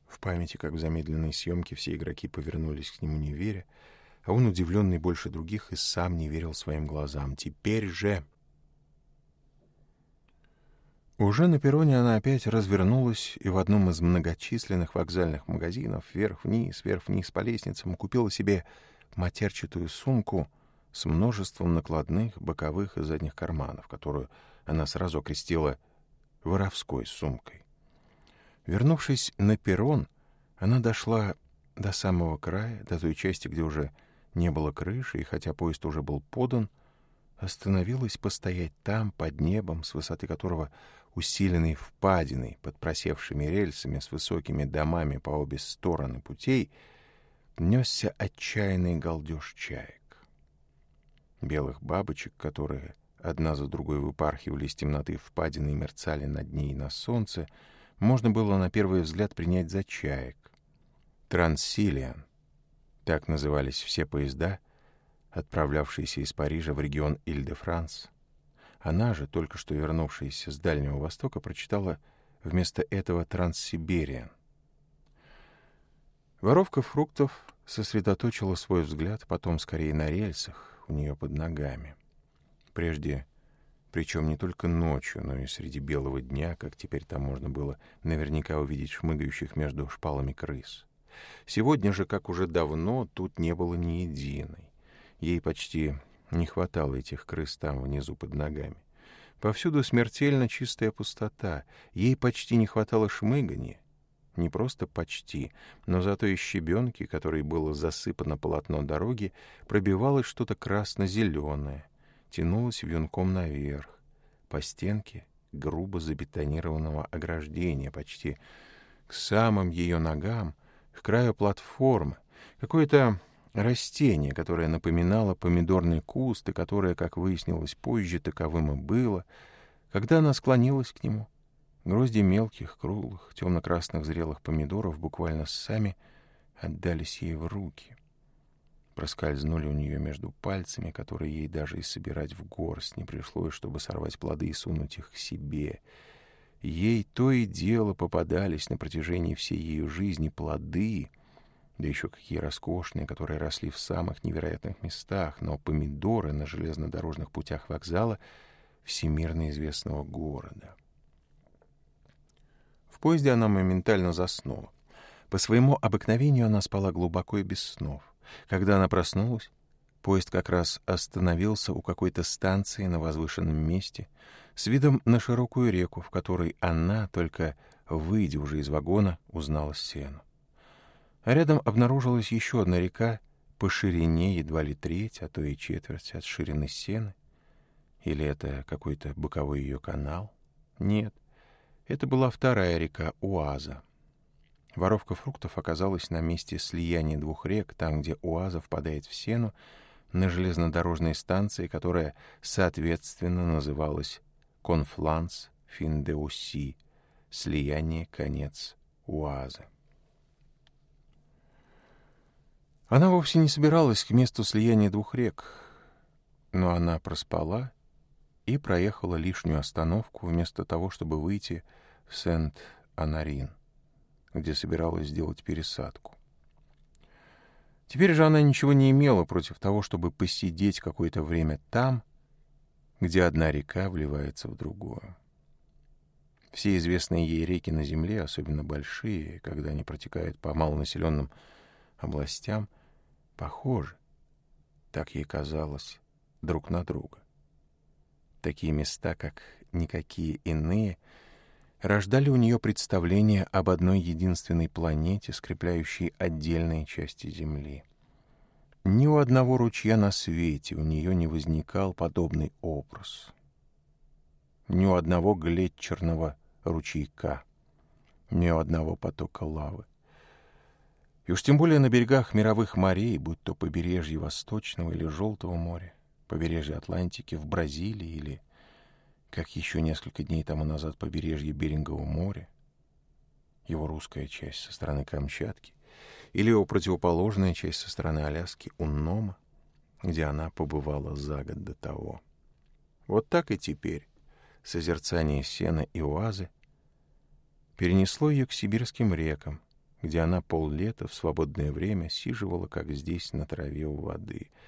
A: В памяти, как в замедленной съемке, все игроки повернулись к нему, не веря, а он, удивленный больше других, и сам не верил своим глазам. «Теперь же!» Уже на перроне она опять развернулась и в одном из многочисленных вокзальных магазинов вверх-вниз, вверх-вниз по лестницам купила себе матерчатую сумку — с множеством накладных боковых и задних карманов, которую она сразу окрестила воровской сумкой. Вернувшись на перрон, она дошла до самого края, до той части, где уже не было крыши, и хотя поезд уже был подан, остановилась постоять там, под небом, с высоты которого усиленной впадиной, под просевшими рельсами, с высокими домами по обе стороны путей, несся отчаянный галдеж чаек белых бабочек, которые одна за другой выпархивали из темноты впадины и мерцали на дне и на солнце, можно было на первый взгляд принять за чаек. Трансилиан — так назывались все поезда, отправлявшиеся из Парижа в регион Иль-де-Франс. Она же, только что вернувшаяся с Дальнего Востока, прочитала вместо этого «Транссибериан». Воровка фруктов сосредоточила свой взгляд потом скорее на рельсах, у нее под ногами. Прежде, причем не только ночью, но и среди белого дня, как теперь там можно было наверняка увидеть шмыгающих между шпалами крыс. Сегодня же, как уже давно, тут не было ни единой. Ей почти не хватало этих крыс там внизу под ногами. Повсюду смертельно чистая пустота. Ей почти не хватало шмыгания не просто почти, но зато из щебенки, которой было засыпано полотно дороги, пробивалось что-то красно-зеленое, тянулось вьюнком наверх, по стенке грубо забетонированного ограждения почти к самым ее ногам, к краю платформы, какое-то растение, которое напоминало помидорный куст, и которое, как выяснилось позже, таковым и было, когда она склонилась к нему — Грозди мелких, круглых, темно-красных зрелых помидоров буквально сами отдались ей в руки. Проскользнули у нее между пальцами, которые ей даже и собирать в горсть не пришлось, чтобы сорвать плоды и сунуть их к себе. Ей то и дело попадались на протяжении всей ее жизни плоды, да еще какие роскошные, которые росли в самых невероятных местах, но помидоры на железнодорожных путях вокзала всемирно известного города — Поезде она моментально заснула. По своему обыкновению она спала глубоко и без снов. Когда она проснулась, поезд как раз остановился у какой-то станции на возвышенном месте с видом на широкую реку, в которой она, только выйдя уже из вагона, узнала сену. А рядом обнаружилась еще одна река по ширине едва ли треть, а то и четверть от ширины сены. Или это какой-то боковой ее канал? Нет, это была вторая река Уаза. Воровка фруктов оказалась на месте слияния двух рек, там, где Уаза впадает в Сену, на железнодорожной станции, которая, соответственно, называлась Конфланс Финдеуси, слияние конец Уазы. Она вовсе не собиралась к месту слияния двух рек, но она проспала и проехала лишнюю остановку вместо того, чтобы выйти в Сент-Анарин, где собиралась сделать пересадку. Теперь же она ничего не имела против того, чтобы посидеть какое-то время там, где одна река вливается в другую. Все известные ей реки на земле, особенно большие, когда они протекают по малонаселенным областям, похожи, так ей казалось, друг на друга такие места, как никакие иные, рождали у нее представление об одной единственной планете, скрепляющей отдельные части Земли. Ни у одного ручья на свете у нее не возникал подобный образ. Ни у одного глетчерного ручейка, ни у одного потока лавы. И уж тем более на берегах мировых морей, будь то побережье Восточного или Желтого моря побережье Атлантики, в Бразилии или, как еще несколько дней тому назад, побережье Берингового моря, его русская часть со стороны Камчатки или его противоположная часть со стороны Аляски, Уннома, где она побывала за год до того. Вот так и теперь созерцание сена и уазы перенесло ее к сибирским рекам, где она поллета в свободное время сиживала, как здесь, на траве у воды —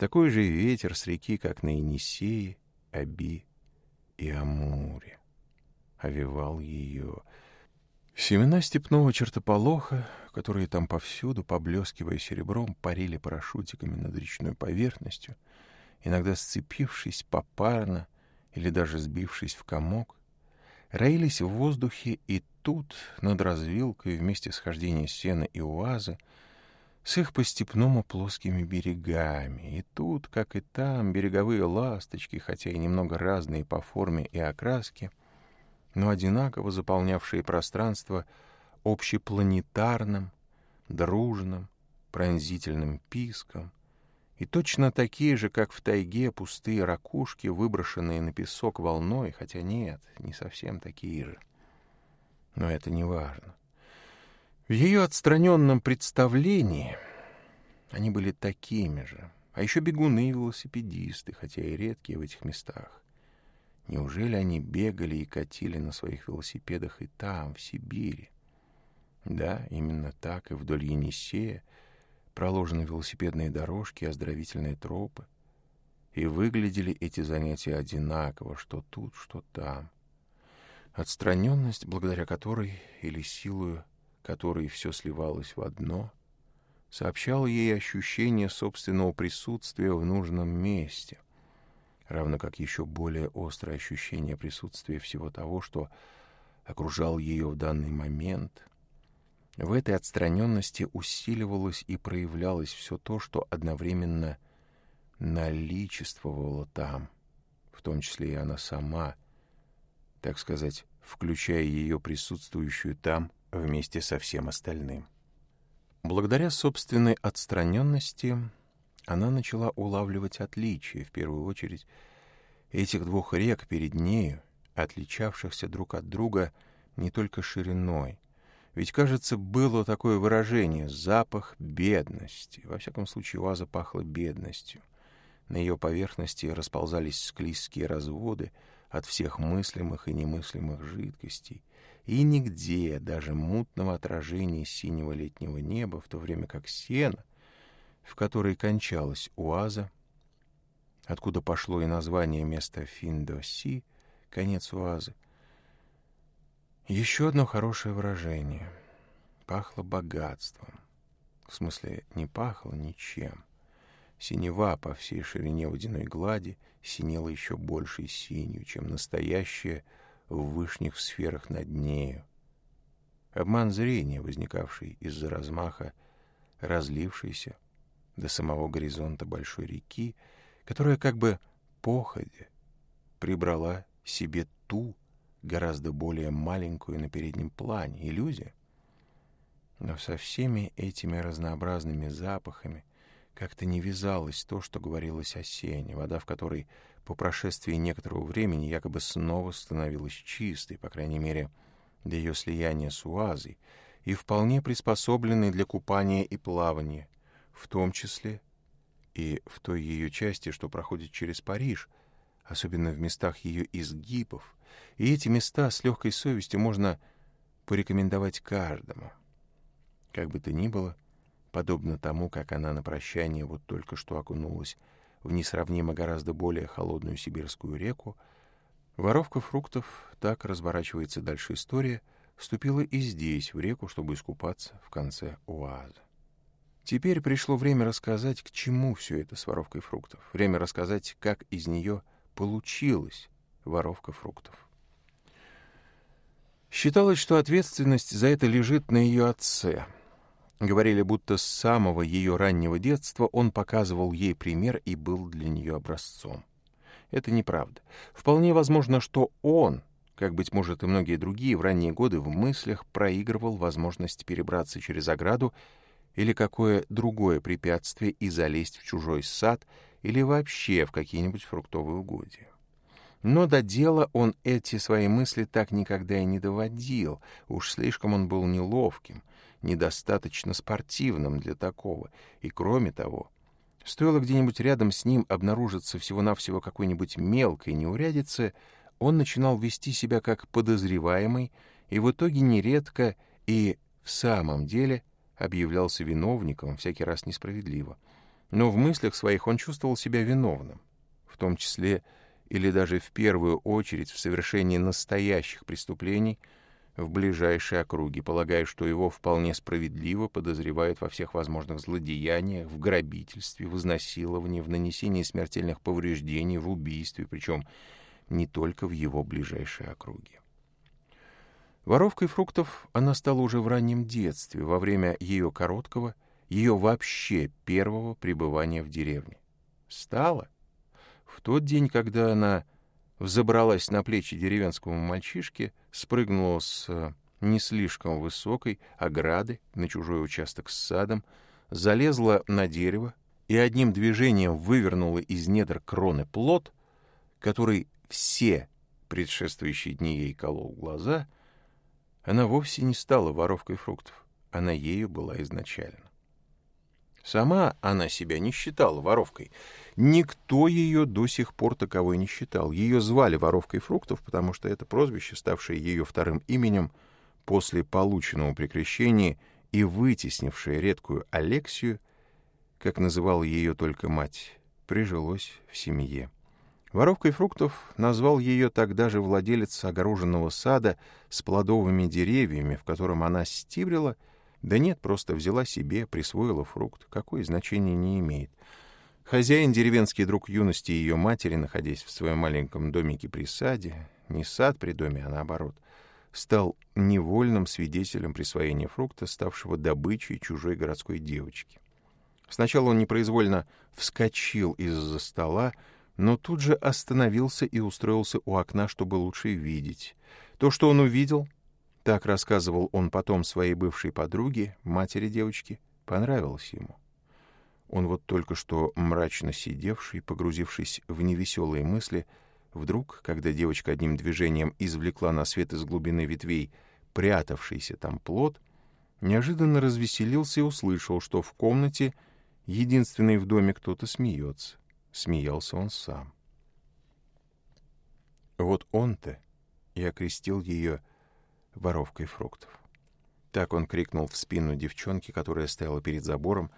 A: такой же ветер с реки, как на Енисее, Аби и Амуре, овевал ее. Семена степного чертополоха, которые там повсюду, поблескивая серебром, парили парашютиками над речной поверхностью, иногда сцепившись попарно или даже сбившись в комок, роились в воздухе и тут, над развилкой, вместе схождения сена и уазы, с их постепному плоскими берегами, и тут, как и там, береговые ласточки, хотя и немного разные по форме и окраске, но одинаково заполнявшие пространство общепланетарным, дружным, пронзительным писком, и точно такие же, как в тайге, пустые ракушки, выброшенные на песок волной, хотя нет, не совсем такие же. Но это не важно. В ее отстраненном представлении они были такими же, а еще бегуны и велосипедисты, хотя и редкие в этих местах. Неужели они бегали и катили на своих велосипедах и там, в Сибири? Да, именно так и вдоль Енисея проложены велосипедные дорожки и оздоровительные тропы. И выглядели эти занятия одинаково, что тут, что там. Отстраненность, благодаря которой или силою которой все сливалось в одно, сообщал ей ощущение собственного присутствия в нужном месте, равно как еще более острое ощущение присутствия всего того, что окружал ее в данный момент. В этой отстраненности усиливалось и проявлялось все то, что одновременно наличествовало там, в том числе и она сама, так сказать, включая ее присутствующую там вместе со всем остальным. Благодаря собственной отстраненности она начала улавливать отличия, в первую очередь, этих двух рек перед нею, отличавшихся друг от друга не только шириной. Ведь, кажется, было такое выражение «запах бедности». Во всяком случае, ваза пахла бедностью. На ее поверхности расползались склизкие разводы от всех мыслимых и немыслимых жидкостей, и нигде, даже мутного отражения синего летнего неба, в то время как сено, в которой кончалась уаза, откуда пошло и название места Финдоси, конец уазы, еще одно хорошее выражение. Пахло богатством. В смысле, не пахло ничем. Синева по всей ширине водяной глади синела еще большей синью, чем настоящее в вышних сферах над нею. Обман зрения, возникавший из-за размаха, разлившийся до самого горизонта большой реки, которая как бы походе прибрала себе ту, гораздо более маленькую на переднем плане, иллюзию, Но со всеми этими разнообразными запахами как-то не вязалось то, что говорилось о сене, вода в которой — по прошествии некоторого времени якобы снова становилась чистой, по крайней мере, для ее слияния с Уазой, и вполне приспособленной для купания и плавания, в том числе и в той ее части, что проходит через Париж, особенно в местах ее изгибов, и эти места с легкой совестью можно порекомендовать каждому. Как бы то ни было, подобно тому, как она на прощание вот только что окунулась в внесравнимо гораздо более холодную сибирскую реку, воровка фруктов, так разворачивается дальше история, вступила и здесь, в реку, чтобы искупаться в конце уаза. Теперь пришло время рассказать, к чему все это с воровкой фруктов. Время рассказать, как из нее получилась воровка фруктов. Считалось, что ответственность за это лежит на ее отце — Говорили, будто с самого ее раннего детства он показывал ей пример и был для нее образцом. Это неправда. Вполне возможно, что он, как, быть может, и многие другие в ранние годы в мыслях проигрывал возможность перебраться через ограду или какое другое препятствие и залезть в чужой сад или вообще в какие-нибудь фруктовые угодья. Но до дела он эти свои мысли так никогда и не доводил, уж слишком он был неловким, недостаточно спортивным для такого. И кроме того, стоило где-нибудь рядом с ним обнаружиться всего-навсего какой-нибудь мелкой неурядицы, он начинал вести себя как подозреваемый и в итоге нередко и в самом деле объявлялся виновником, всякий раз несправедливо. Но в мыслях своих он чувствовал себя виновным, в том числе или даже в первую очередь в совершении настоящих преступлений — в ближайшие округи, полагая, что его вполне справедливо подозревают во всех возможных злодеяниях, в грабительстве, в изнасиловании, в нанесении смертельных повреждений, в убийстве, причем не только в его ближайшие округе. Воровкой фруктов она стала уже в раннем детстве, во время ее короткого, ее вообще первого пребывания в деревне. Стала? В тот день, когда она взобралась на плечи деревенскому мальчишке, спрыгнула с э, не слишком высокой ограды на чужой участок с садом, залезла на дерево и одним движением вывернула из недр кроны плод, который все предшествующие дни ей колол глаза, она вовсе не стала воровкой фруктов. Она ею была изначально. Сама она себя не считала воровкой. Никто ее до сих пор таковой не считал. Ее звали воровкой фруктов, потому что это прозвище, ставшее ее вторым именем после полученного при крещении и вытеснившее редкую Алексию, как называла ее только мать, прижилось в семье. Воровкой фруктов назвал ее тогда же владелец огороженного сада с плодовыми деревьями, в котором она стибрила — да нет, просто взяла себе, присвоила фрукт. Какое значение не имеет. Хозяин, деревенский друг юности ее матери, находясь в своем маленьком домике при саде, не сад при доме, а наоборот, стал невольным свидетелем присвоения фрукта, ставшего добычей чужой городской девочки. Сначала он непроизвольно вскочил из-за стола, но тут же остановился и устроился у окна, чтобы лучше видеть. То, что он увидел, так рассказывал он потом своей бывшей подруге, матери девочки, понравилось ему. Он вот только что мрачно сидевший, погрузившись в невеселые мысли, вдруг, когда девочка одним движением извлекла на свет из глубины ветвей прятавшийся там плод, неожиданно развеселился и услышал, что в комнате, единственный в доме, кто-то смеется. Смеялся он сам. Вот он-то и окрестил ее воровкой фруктов. Так он крикнул в спину девчонки, которая стояла перед забором,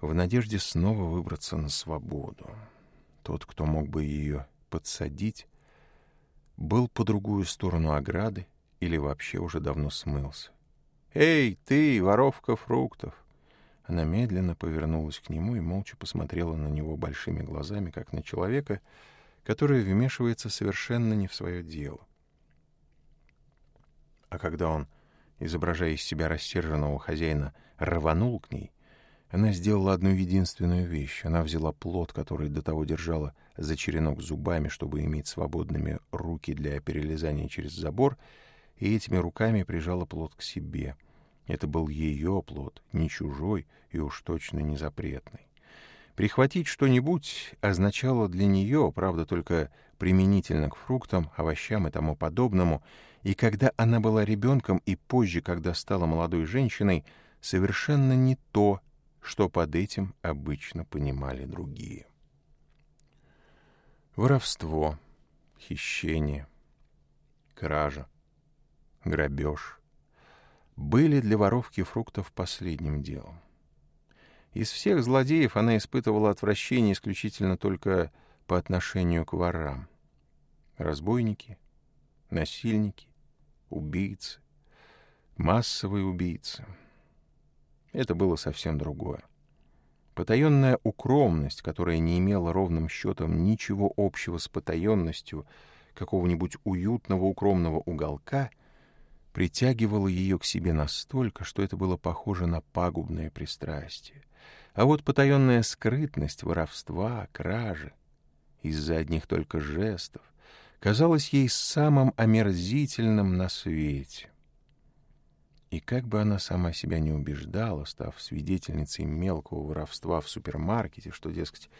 A: в надежде снова выбраться на свободу. Тот, кто мог бы ее подсадить, был по другую сторону ограды или вообще уже давно смылся. «Эй, ты, воровка фруктов!» Она медленно повернулась к нему и молча посмотрела на него большими глазами, как на человека, который вмешивается совершенно не в свое дело. А когда он, изображая из себя рассерженного хозяина, рванул к ней, она сделала одну единственную вещь. Она взяла плод, который до того держала за черенок зубами, чтобы иметь свободными руки для перелезания через забор, и этими руками прижала плод к себе. Это был ее плод, не чужой и уж точно не запретный. Прихватить что-нибудь означало для нее, правда, только применительно к фруктам, овощам и тому подобному, и когда она была ребенком и позже, когда стала молодой женщиной, совершенно не то, что под этим обычно понимали другие. Воровство, хищение, кража, грабеж были для воровки фруктов последним делом. Из всех злодеев она испытывала отвращение исключительно только по отношению к ворам. Разбойники, насильники, убийцы, массовые убийцы. Это было совсем другое. Потаенная укромность, которая не имела ровным счетом ничего общего с потаенностью какого-нибудь уютного укромного уголка, притягивала ее к себе настолько, что это было похоже на пагубное пристрастие. А вот потаенная скрытность, воровства, кражи, из-за одних только жестов, казалась ей самым омерзительным на свете. И как бы она сама себя не убеждала, став свидетельницей мелкого воровства в супермаркете, что, дескать,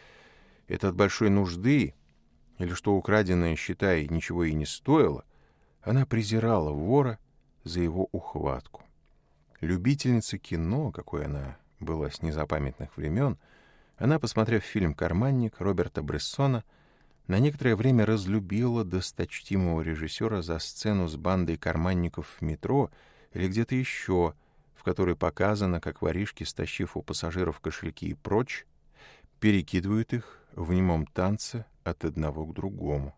A: это от большой нужды, или что украденное, считай, ничего и не стоило, она презирала вора за его ухватку. Любительница кино, какой она было с незапамятных времен, она, посмотрев фильм «Карманник» Роберта Брессона, на некоторое время разлюбила досточтимого режиссера за сцену с бандой карманников в метро или где-то еще, в которой показано, как воришки, стащив у пассажиров кошельки и прочь, перекидывают их в немом танце от одного к другому.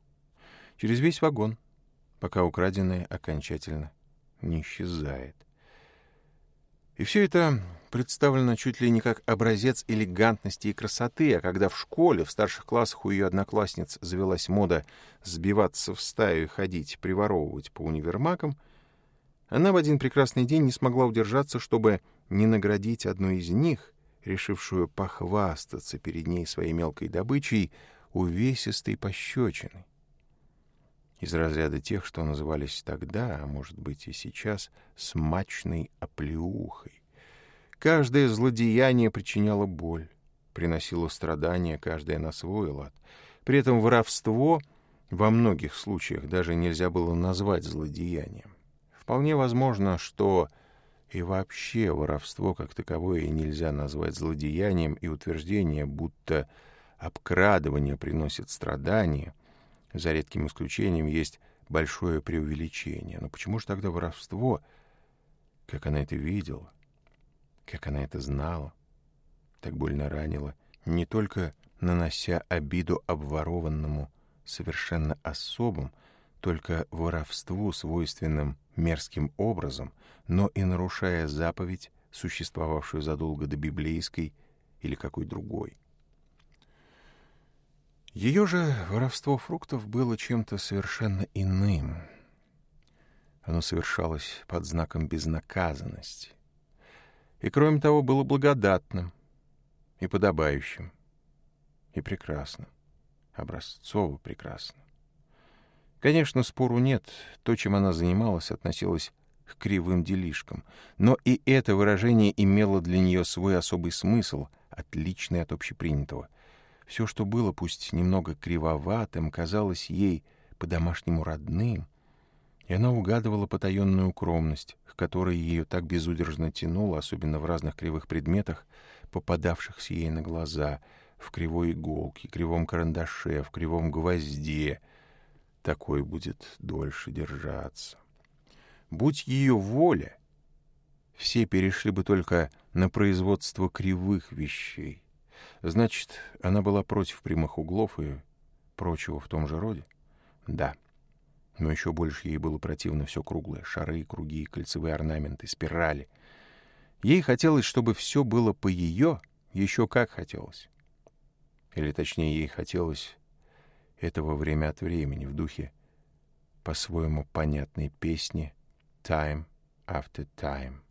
A: Через весь вагон, пока украденное окончательно не исчезает. И все это представлено чуть ли не как образец элегантности и красоты, а когда в школе, в старших классах у ее одноклассниц завелась мода сбиваться в стаю и ходить, приворовывать по универмагам, она в один прекрасный день не смогла удержаться, чтобы не наградить одну из них, решившую похвастаться перед ней своей мелкой добычей, увесистой пощечиной. Из разряда тех, что назывались тогда, а может быть и сейчас, смачной оплеухой. Каждое злодеяние причиняло боль, приносило страдания, каждое на свой лад. При этом воровство во многих случаях даже нельзя было назвать злодеянием. Вполне возможно, что и вообще воровство как таковое нельзя назвать злодеянием, и утверждение, будто обкрадывание приносит страдания — за редким исключением есть большое преувеличение. Но почему же тогда воровство? Как она это видела? Как она это знала? Так больно ранила. Не только нанося обиду обворованному, совершенно особым, только воровству свойственным мерзким образом, но и нарушая заповедь, существовавшую задолго до библейской или какой другой. Ее же воровство фруктов было чем-то совершенно иным. Оно совершалось под знаком безнаказанности. И, кроме того, было благодатным и подобающим. И прекрасным, Образцово прекрасным. Конечно, спору нет. То, чем она занималась, относилось к кривым делишкам. Но и это выражение имело для нее свой особый смысл, отличный от общепринятого. Все, что было, пусть немного кривоватым, казалось ей по-домашнему родным, и она угадывала потаенную укромность, к которой ее так безудержно тянуло, особенно в разных кривых предметах, попадавшихся ей на глаза, в кривой иголке, кривом карандаше, в кривом гвозде. Такой будет дольше держаться. Будь ее воля, все перешли бы только на производство кривых вещей. Значит, она была против прямых углов и прочего в том же роде? Да. Но еще больше ей было противно все круглое. Шары, круги, кольцевые орнаменты, спирали. Ей хотелось, чтобы все было по ее, еще как хотелось. Или точнее, ей хотелось этого время от времени в духе по-своему понятной песни «Time after time».